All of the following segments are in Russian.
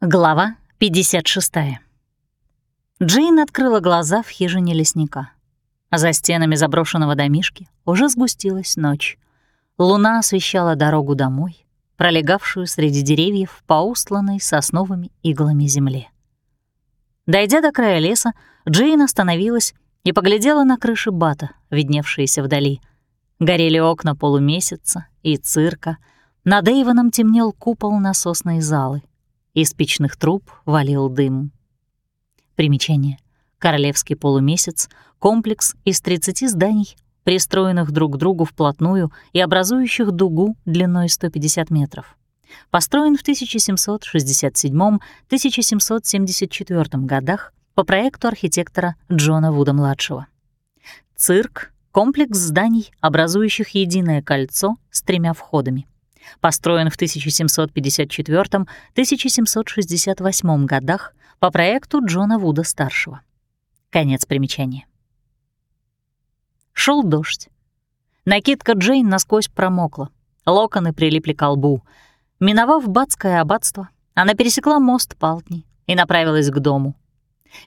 Глава 56. Джейн открыла глаза в хижине лесника. За стенами заброшенного домишки уже сгустилась ночь. Луна освещала дорогу домой, пролегавшую среди деревьев по устланной сосновыми иглами земле. Дойдя до края леса, Джейн остановилась и поглядела на крыши бата, видневшиеся вдали. Горели окна полумесяца и цирка, над Эйвоном темнел купол насосной залы. Из печных труб валил дым. Примечание. Королевский полумесяц — комплекс из 30 зданий, пристроенных друг к другу вплотную и образующих дугу длиной 150 метров. Построен в 1767-1774 годах по проекту архитектора Джона Вуда-младшего. Цирк — комплекс зданий, образующих единое кольцо с тремя входами построен в 1754-1768 годах по проекту Джона Вуда-старшего. Конец примечания. Шел дождь. Накидка Джейн насквозь промокла, локоны прилипли к лбу. Миновав Батское аббатство, она пересекла мост Палтни и направилась к дому.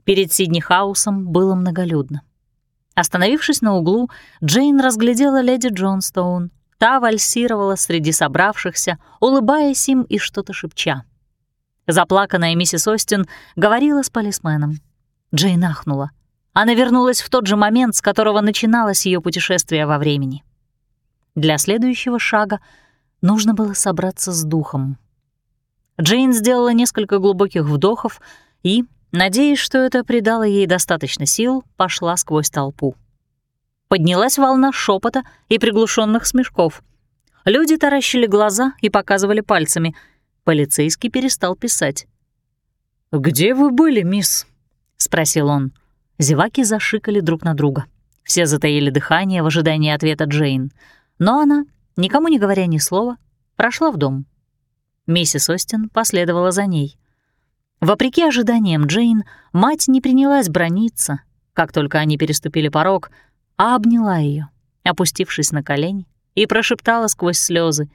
Перед Сидни-хаусом было многолюдно. Остановившись на углу, Джейн разглядела леди Джонстоун, Та вальсировала среди собравшихся, улыбаясь им и что-то шепча. Заплаканная миссис Остин говорила с полисменом. Джейн ахнула. Она вернулась в тот же момент, с которого начиналось ее путешествие во времени. Для следующего шага нужно было собраться с духом. Джейн сделала несколько глубоких вдохов и, надеясь, что это придало ей достаточно сил, пошла сквозь толпу поднялась волна шепота и приглушенных смешков. Люди таращили глаза и показывали пальцами. Полицейский перестал писать. «Где вы были, мисс?» — спросил он. Зеваки зашикали друг на друга. Все затаили дыхание в ожидании ответа Джейн. Но она, никому не говоря ни слова, прошла в дом. Миссис Остин последовала за ней. Вопреки ожиданиям Джейн, мать не принялась брониться. Как только они переступили порог, а обняла ее, опустившись на колени, и прошептала сквозь слезы: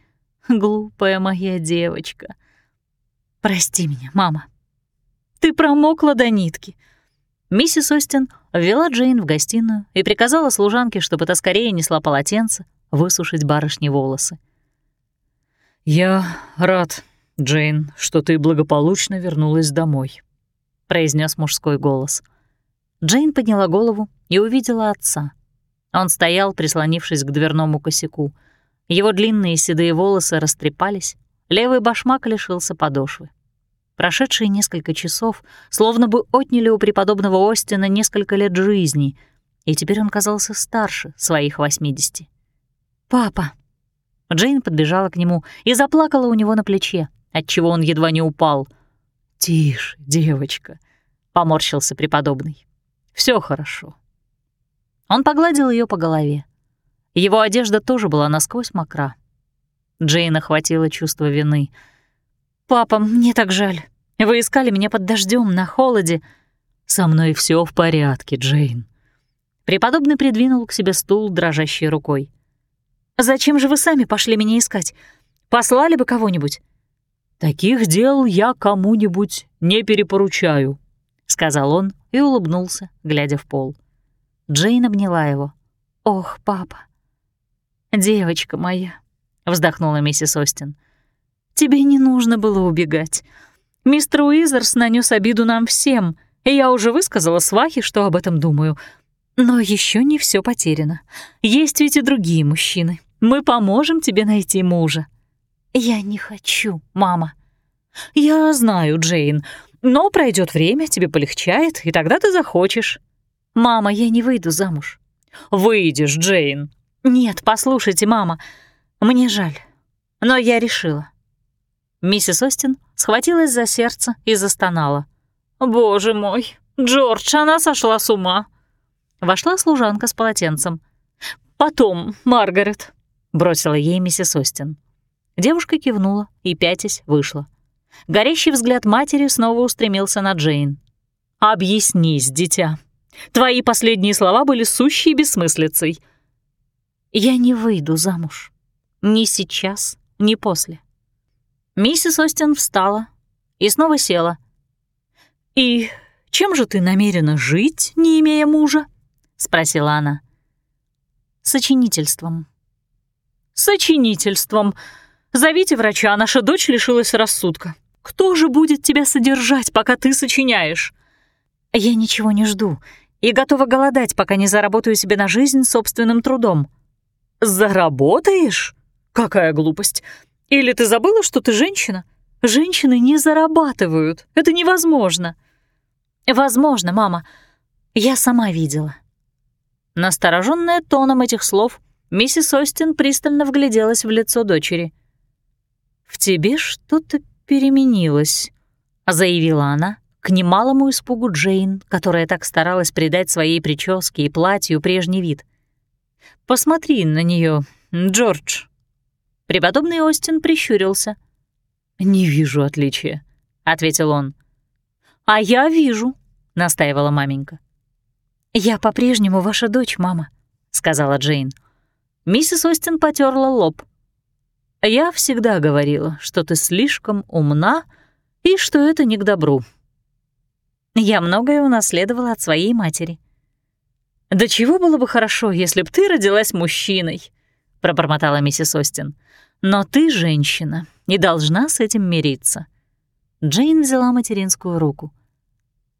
«Глупая моя девочка! Прости меня, мама! Ты промокла до нитки!» Миссис Остин ввела Джейн в гостиную и приказала служанке, чтобы та скорее несла полотенце, высушить барышне волосы. «Я рад, Джейн, что ты благополучно вернулась домой», — произнес мужской голос. Джейн подняла голову и увидела отца. Он стоял, прислонившись к дверному косяку. Его длинные седые волосы растрепались, левый башмак лишился подошвы. Прошедшие несколько часов словно бы отняли у преподобного Остина несколько лет жизни, и теперь он казался старше своих восьмидесяти. «Папа!» Джейн подбежала к нему и заплакала у него на плече, отчего он едва не упал. «Тише, девочка», — поморщился преподобный. Все хорошо, он погладил ее по голове. Его одежда тоже была насквозь мокра. Джейн охватило чувство вины. «Папа, мне так жаль. Вы искали меня под дождем на холоде». «Со мной все в порядке, Джейн». Преподобный придвинул к себе стул дрожащей рукой. «Зачем же вы сами пошли меня искать? Послали бы кого-нибудь?» «Таких дел я кому-нибудь не перепоручаю», — сказал он и улыбнулся, глядя в пол. Джейн обняла его. «Ох, папа!» «Девочка моя», — вздохнула миссис Остин. «Тебе не нужно было убегать. Мистер Уизерс нанес обиду нам всем, и я уже высказала свахе, что об этом думаю. Но еще не все потеряно. Есть ведь и другие мужчины. Мы поможем тебе найти мужа». «Я не хочу, мама». «Я знаю, Джейн, но пройдет время, тебе полегчает, и тогда ты захочешь». «Мама, я не выйду замуж». «Выйдешь, Джейн». «Нет, послушайте, мама, мне жаль, но я решила». Миссис Остин схватилась за сердце и застонала. «Боже мой, Джордж, она сошла с ума!» Вошла служанка с полотенцем. «Потом, Маргарет», — бросила ей миссис Остин. Девушка кивнула и, пятясь, вышла. Горящий взгляд матери снова устремился на Джейн. «Объяснись, дитя, Твои последние слова были сущей бессмыслицей. Я не выйду замуж. Ни сейчас, ни после. Миссис Остин встала и снова села. «И чем же ты намерена жить, не имея мужа?» — спросила она. «Сочинительством». «Сочинительством. Зовите врача, наша дочь лишилась рассудка. Кто же будет тебя содержать, пока ты сочиняешь?» «Я ничего не жду и готова голодать, пока не заработаю себе на жизнь собственным трудом». «Заработаешь? Какая глупость! Или ты забыла, что ты женщина? Женщины не зарабатывают. Это невозможно». «Возможно, мама. Я сама видела». Настороженная тоном этих слов, миссис Остин пристально вгляделась в лицо дочери. «В тебе что-то переменилось», — заявила она, к немалому испугу Джейн, которая так старалась придать своей прическе и платью прежний вид. «Посмотри на нее, Джордж». Преподобный Остин прищурился. «Не вижу отличия», — ответил он. «А я вижу», — настаивала маменька. «Я по-прежнему ваша дочь, мама», — сказала Джейн. Миссис Остин потерла лоб. «Я всегда говорила, что ты слишком умна и что это не к добру». Я многое унаследовала от своей матери. «Да чего было бы хорошо, если б ты родилась мужчиной», — пробормотала миссис Остин. «Но ты женщина и должна с этим мириться». Джейн взяла материнскую руку.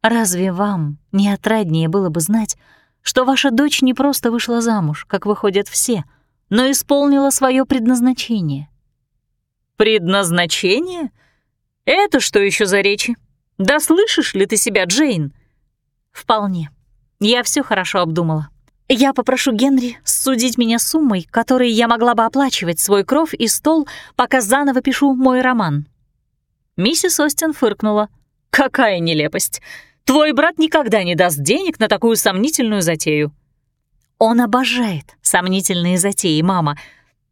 «Разве вам не отраднее было бы знать, что ваша дочь не просто вышла замуж, как выходят все, но исполнила свое предназначение?» «Предназначение? Это что еще за речи? Да слышишь ли ты себя, Джейн?» «Вполне. Я все хорошо обдумала. Я попрошу Генри судить меня суммой, которой я могла бы оплачивать свой кров и стол, пока заново пишу мой роман». Миссис Остин фыркнула. «Какая нелепость! Твой брат никогда не даст денег на такую сомнительную затею». «Он обожает сомнительные затеи, мама.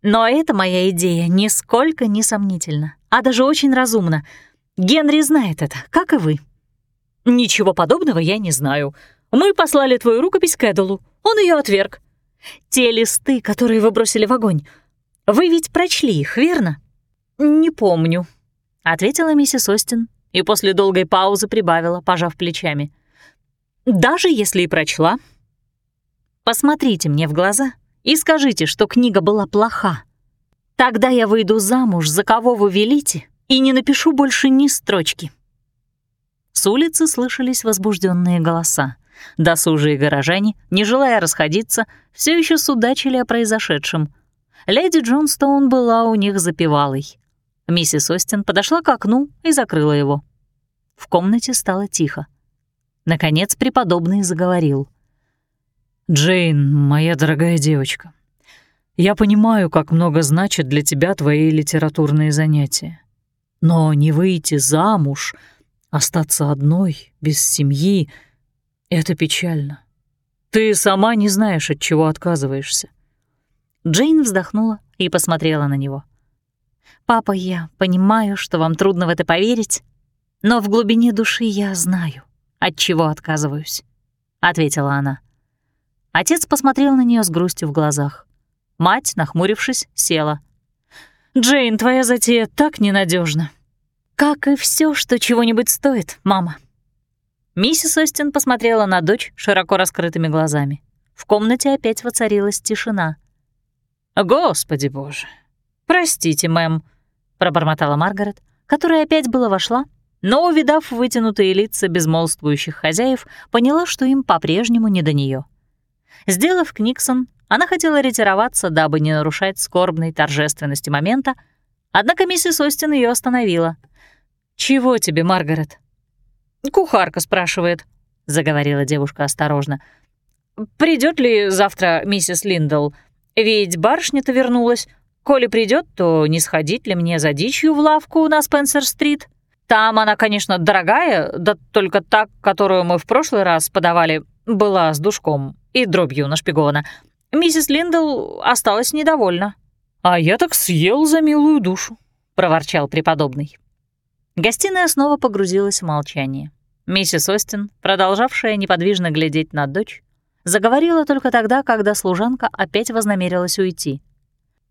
Но эта моя идея нисколько не сомнительна, а даже очень разумна. Генри знает это, как и вы». «Ничего подобного я не знаю. Мы послали твою рукопись Кэдалу. Он ее отверг. Те листы, которые вы бросили в огонь, вы ведь прочли их, верно?» «Не помню», — ответила миссис Остин и после долгой паузы прибавила, пожав плечами. «Даже если и прочла, посмотрите мне в глаза и скажите, что книга была плоха. Тогда я выйду замуж, за кого вы велите, и не напишу больше ни строчки». С улицы слышались возбужденные голоса. Досужие горожане, не желая расходиться, все еще судачили о произошедшем. Леди Джонстоун была у них запевалой. Миссис Остин подошла к окну и закрыла его. В комнате стало тихо. Наконец преподобный заговорил. «Джейн, моя дорогая девочка, я понимаю, как много значат для тебя твои литературные занятия. Но не выйти замуж, остаться одной, без семьи — это печально. Ты сама не знаешь, от чего отказываешься». Джейн вздохнула и посмотрела на него. «Папа, я понимаю, что вам трудно в это поверить, но в глубине души я знаю, от чего отказываюсь», — ответила она. Отец посмотрел на нее с грустью в глазах. Мать, нахмурившись, села. «Джейн, твоя затея так ненадежна. «Как и все, что чего-нибудь стоит, мама». Миссис Остин посмотрела на дочь широко раскрытыми глазами. В комнате опять воцарилась тишина. «Господи боже! Простите, мэм», — пробормотала Маргарет, которая опять было вошла, но, увидав вытянутые лица безмолвствующих хозяев, поняла, что им по-прежнему не до нее. Сделав Книксон, она хотела ретироваться, дабы не нарушать скорбной торжественности момента, однако миссис Остин ее остановила. «Чего тебе, Маргарет?» «Кухарка спрашивает», — заговорила девушка осторожно. Придет ли завтра миссис Линдл? Ведь барышня-то вернулась. Коли придет, то не сходить ли мне за дичью в лавку на Спенсер-стрит? Там она, конечно, дорогая, да только та, которую мы в прошлый раз подавали, была с душком и дробью нашпигована. Миссис Линдл осталась недовольна. «А я так съел за милую душу», — проворчал преподобный. Гостиная снова погрузилась в молчание. Миссис Остин, продолжавшая неподвижно глядеть на дочь, заговорила только тогда, когда служанка опять вознамерилась уйти.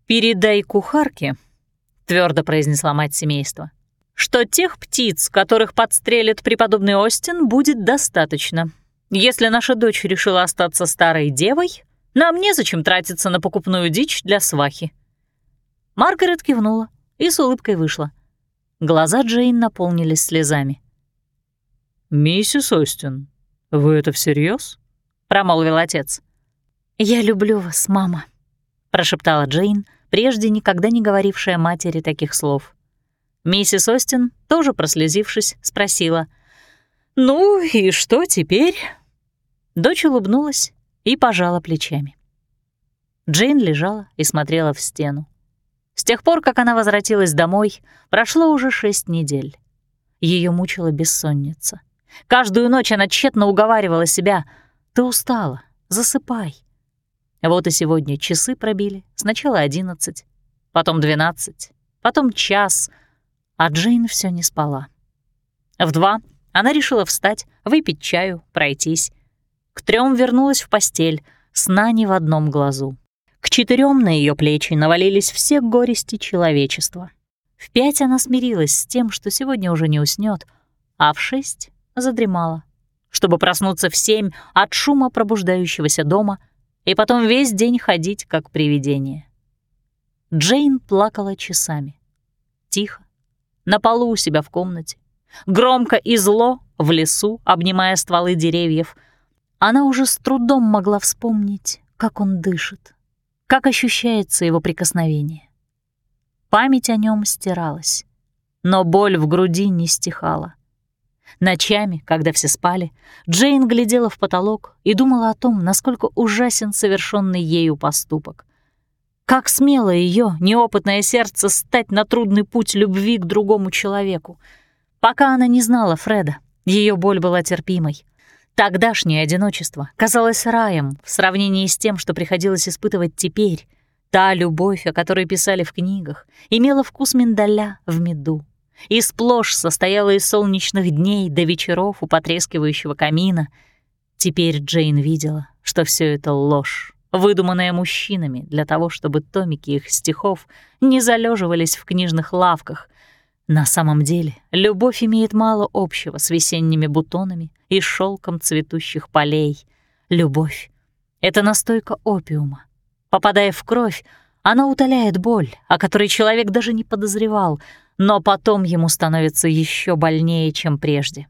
«Передай кухарке», — твердо произнесла мать семейства, что тех птиц, которых подстрелит преподобный Остин, будет достаточно. Если наша дочь решила остаться старой девой, нам незачем тратиться на покупную дичь для свахи». Маргарет кивнула и с улыбкой вышла. Глаза Джейн наполнились слезами. «Миссис Остин, вы это всерьез? промолвил отец. «Я люблю вас, мама», — прошептала Джейн, прежде никогда не говорившая матери таких слов. Миссис Остин, тоже прослезившись, спросила. «Ну и что теперь?» Дочь улыбнулась и пожала плечами. Джейн лежала и смотрела в стену. С тех пор, как она возвратилась домой, прошло уже шесть недель. Ее мучила бессонница. Каждую ночь она тщетно уговаривала себя. «Ты устала, засыпай». Вот и сегодня часы пробили. Сначала одиннадцать, потом двенадцать, потом час, а Джейн все не спала. В два она решила встать, выпить чаю, пройтись. К трем вернулась в постель, сна ни в одном глазу. Четырем на ее плечи навалились все горести человечества. В пять она смирилась с тем, что сегодня уже не уснет, а в шесть задремала, чтобы проснуться в семь от шума пробуждающегося дома и потом весь день ходить как привидение. Джейн плакала часами. Тихо, на полу у себя в комнате, громко и зло в лесу, обнимая стволы деревьев. Она уже с трудом могла вспомнить, как он дышит, как ощущается его прикосновение. Память о нем стиралась, но боль в груди не стихала. Ночами, когда все спали, Джейн глядела в потолок и думала о том, насколько ужасен совершенный ею поступок. Как смело ее неопытное сердце стать на трудный путь любви к другому человеку. Пока она не знала Фреда, ее боль была терпимой. Тогдашнее одиночество казалось раем в сравнении с тем, что приходилось испытывать теперь. Та любовь, о которой писали в книгах, имела вкус миндаля в меду и сплошь состояла из солнечных дней до вечеров у потрескивающего камина. Теперь Джейн видела, что все это ложь, выдуманная мужчинами для того, чтобы томики их стихов не залеживались в книжных лавках. На самом деле, любовь имеет мало общего с весенними бутонами и шелком цветущих полей. Любовь — это настойка опиума. Попадая в кровь, она утоляет боль, о которой человек даже не подозревал — но потом ему становится еще больнее, чем прежде.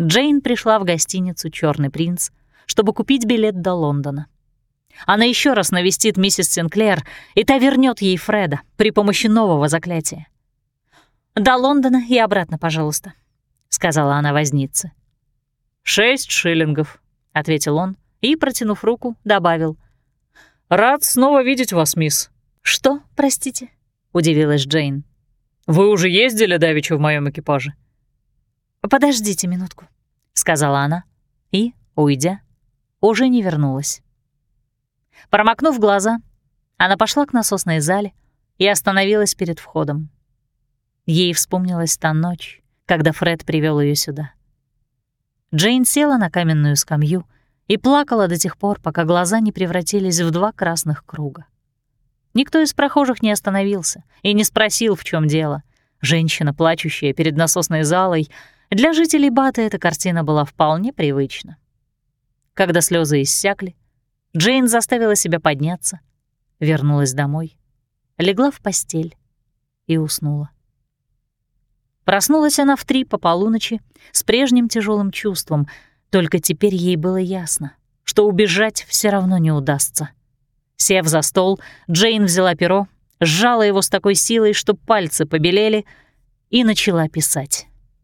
Джейн пришла в гостиницу Черный принц, чтобы купить билет до Лондона. Она еще раз навестит миссис Синклер, и та вернет ей Фреда при помощи нового заклятия. «До Лондона и обратно, пожалуйста», — сказала она вознице. «Шесть шиллингов», — ответил он и, протянув руку, добавил. «Рад снова видеть вас, мисс». «Что, простите?» — удивилась Джейн. Вы уже ездили давеча в моем экипаже?» «Подождите минутку», — сказала она, и, уйдя, уже не вернулась. Промокнув глаза, она пошла к насосной зале и остановилась перед входом. Ей вспомнилась та ночь, когда Фред привел ее сюда. Джейн села на каменную скамью и плакала до тех пор, пока глаза не превратились в два красных круга. Никто из прохожих не остановился и не спросил, в чем дело. Женщина, плачущая перед насосной залой, для жителей Бата эта картина была вполне привычна. Когда слезы иссякли, Джейн заставила себя подняться, вернулась домой, легла в постель и уснула. Проснулась она в три по полуночи с прежним тяжелым чувством, только теперь ей было ясно, что убежать все равно не удастся. Сев за стол, Джейн взяла перо, сжала его с такой силой, что пальцы побелели, и начала писать.